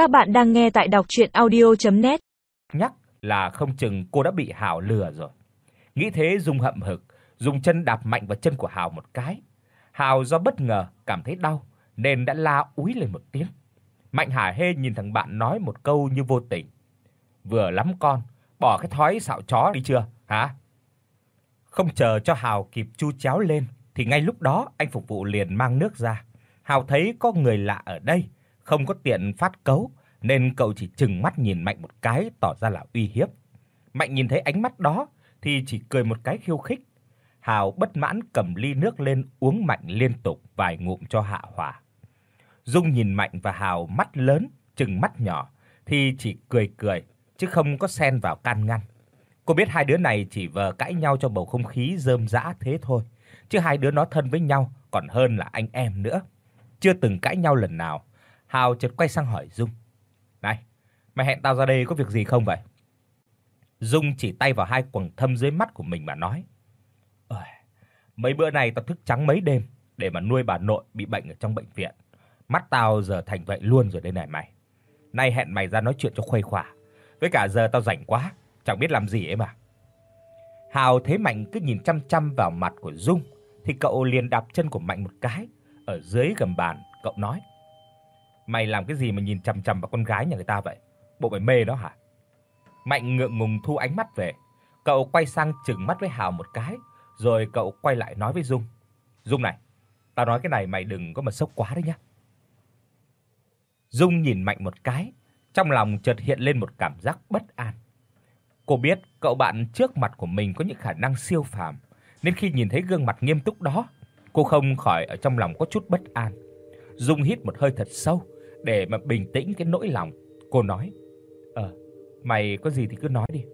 Các bạn đang nghe tại đọc audio net Nhắc là không chừng cô đã bị Hảo lừa rồi. Nghĩ thế Dung hậm hực, dùng chân đạp mạnh vào chân của Hảo một cái. Hảo do bất ngờ cảm thấy đau nên đã la úi lên một tiếng. Mạnh Hà Hê nhìn thằng bạn nói một câu như vô tình. Vừa lắm con, bỏ cái thói xạo chó đi chưa, hả? Không chờ cho Hào kịp chu chéo lên thì ngay lúc đó anh phục vụ liền mang nước ra. Hào thấy có người lạ ở đây không có tiện phát cấu nên cậu chỉ chừng mắt nhìn Mạnh một cái tỏ ra là uy hiếp. Mạnh nhìn thấy ánh mắt đó thì chỉ cười một cái khiêu khích. Hào bất mãn cầm ly nước lên uống mạnh liên tục vài ngụm cho hạ hỏa. Dung nhìn Mạnh và Hào mắt lớn, chừng mắt nhỏ thì chỉ cười cười chứ không có xen vào can ngăn. Cô biết hai đứa này chỉ vờ cãi nhau cho bầu không khí rơm rã thế thôi, chứ hai đứa nó thân với nhau còn hơn là anh em nữa. Chưa từng cãi nhau lần nào, Hào chợt quay sang hỏi Dung. "Này, mày hẹn tao ra đây có việc gì không vậy?" Dung chỉ tay vào hai quầng thâm dưới mắt của mình mà nói. "Ôi, mấy bữa này tao thức trắng mấy đêm để mà nuôi bà nội bị bệnh ở trong bệnh viện. Mắt tao giờ thành vậy luôn rồi đây này mày. Nay hẹn mày ra nói chuyện cho khuây khỏa. Với cả giờ tao rảnh quá, chẳng biết làm gì ấy mà." Hào thấy Mạnh cứ nhìn chăm chăm vào mặt của Dung thì cậu liền đạp chân của Mạnh một cái ở dưới gầm bàn, cậu nói: Mày làm cái gì mà nhìn chằm chằm vào con gái nhà người ta vậy? Bộ mày mê đó hả? Mạnh ngượng ngùng thu ánh mắt về. Cậu quay sang trừng mắt với Hào một cái, rồi cậu quay lại nói với Dung. Dung này, tao nói cái này mày đừng có mà sốc quá đấy nhá. Dung nhìn Mạnh một cái, trong lòng chợt hiện lên một cảm giác bất an. Cô biết cậu bạn trước mặt của mình có những khả năng siêu phàm, nên khi nhìn thấy gương mặt nghiêm túc đó, cô không khỏi ở trong lòng có chút bất an. Dung hít một hơi thật sâu, để mà bình tĩnh cái nỗi lòng, cô nói: "Ờ, mày có gì thì cứ nói đi."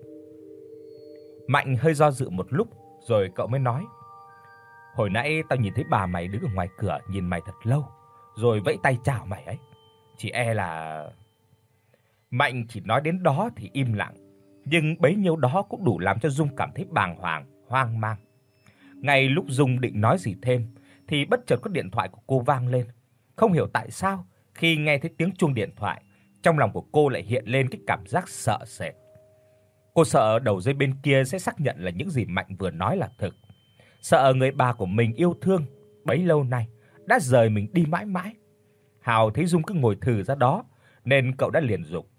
Mạnh hơi do dự một lúc rồi cậu mới nói: "Hồi nãy tao nhìn thấy bà mày đứng ở ngoài cửa nhìn mày thật lâu, rồi vẫy tay chào mày ấy. Chỉ e là..." Mạnh chỉ nói đến đó thì im lặng, nhưng bấy nhiêu đó cũng đủ làm cho Dung cảm thấy bàng hoàng, hoang mang. Ngay lúc Dung định nói gì thêm thì bất chợt có điện thoại của cô vang lên. Không hiểu tại sao, khi nghe thấy tiếng chuông điện thoại, trong lòng của cô lại hiện lên cái cảm giác sợ sệt. Cô sợ đầu dây bên kia sẽ xác nhận là những gì Mạnh vừa nói là thật Sợ người bà của mình yêu thương bấy lâu nay đã rời mình đi mãi mãi. Hào thấy Dung cứ ngồi thừ ra đó nên cậu đã liền dục.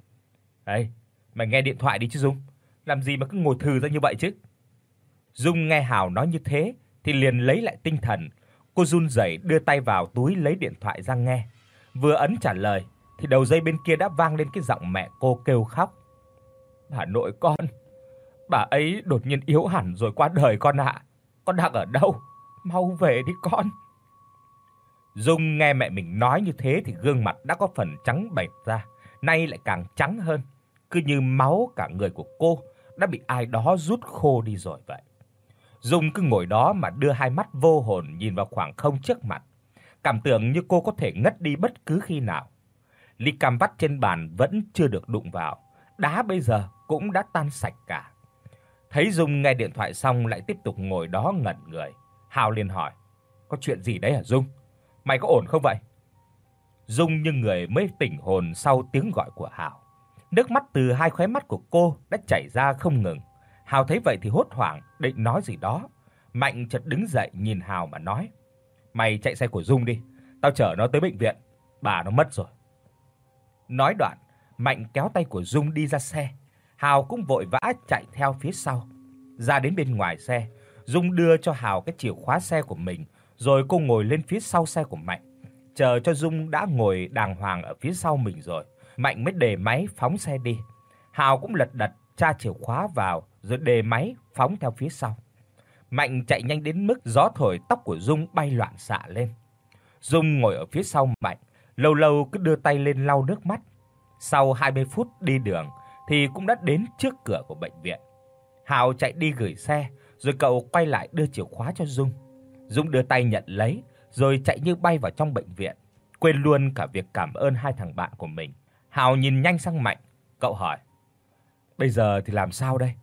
"Ê, mày nghe điện thoại đi chứ Dung, làm gì mà cứ ngồi thừ ra như vậy chứ?" Dung nghe Hào nói như thế thì liền lấy lại tinh thần, cô run rẩy đưa tay vào túi lấy điện thoại ra nghe. Vừa ấn trả lời thì đầu dây bên kia đã vang lên cái giọng mẹ cô kêu khóc. "Bà nội con, bà ấy đột nhiên yếu hẳn rồi qua đời con ạ. Con đang ở đâu? Mau về đi con." Dung nghe mẹ mình nói như thế thì gương mặt đã có phần trắng bệch ra, nay lại càng trắng hơn, cứ như máu cả người của cô đã bị ai đó rút khô đi rồi vậy. Dung cứ ngồi đó mà đưa hai mắt vô hồn nhìn vào khoảng không trước mặt, cảm tưởng như cô có thể ngất đi bất cứ khi nào. Ly cam vắt trên bàn vẫn chưa được đụng vào, đá bây giờ cũng đã tan sạch cả. Thấy Dung nghe điện thoại xong lại tiếp tục ngồi đó ngẩn người, Hào liền hỏi: "Có chuyện gì đấy hả Dung? Mày có ổn không vậy?" Dung như người mới tỉnh hồn sau tiếng gọi của Hào. Nước mắt từ hai khóe mắt của cô đã chảy ra không ngừng. Hào thấy vậy thì hốt hoảng định nói gì đó, Mạnh chợt đứng dậy nhìn Hào mà nói: Mày chạy xe của Dung đi, tao chở nó tới bệnh viện, bà nó mất rồi." Nói đoạn, Mạnh kéo tay của Dung đi ra xe. Hào cũng vội vã chạy theo phía sau. Ra đến bên ngoài xe, Dung đưa cho Hào cái chìa khóa xe của mình, rồi cô ngồi lên phía sau xe của Mạnh. Chờ cho Dung đã ngồi đàng hoàng ở phía sau mình rồi, Mạnh mới để máy phóng xe đi. Hào cũng lật đật tra chìa khóa vào rồi đề máy phóng theo phía sau. Mạnh chạy nhanh đến mức gió thổi tóc của Dung bay loạn xạ lên. Dung ngồi ở phía sau Mạnh, lâu lâu cứ đưa tay lên lau nước mắt. Sau 20 phút đi đường thì cũng đã đến trước cửa của bệnh viện. Hào chạy đi gửi xe, rồi cậu quay lại đưa chìa khóa cho Dung. Dung đưa tay nhận lấy rồi chạy như bay vào trong bệnh viện, quên luôn cả việc cảm ơn hai thằng bạn của mình. Hào nhìn nhanh sang Mạnh, cậu hỏi: "Bây giờ thì làm sao đây?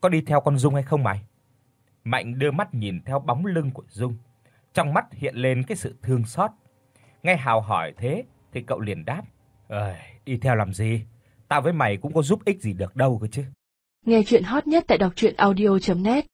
Có đi theo con Dung hay không mày?" Mạnh đưa mắt nhìn theo bóng lưng của Dung, trong mắt hiện lên cái sự thương xót. Nghe Hào hỏi thế thì cậu liền đáp: "Ơi, đi theo làm gì? Tao với mày cũng có giúp ích gì được đâu cơ chứ." Nghe truyện hot nhất tại doctruyenaudio.net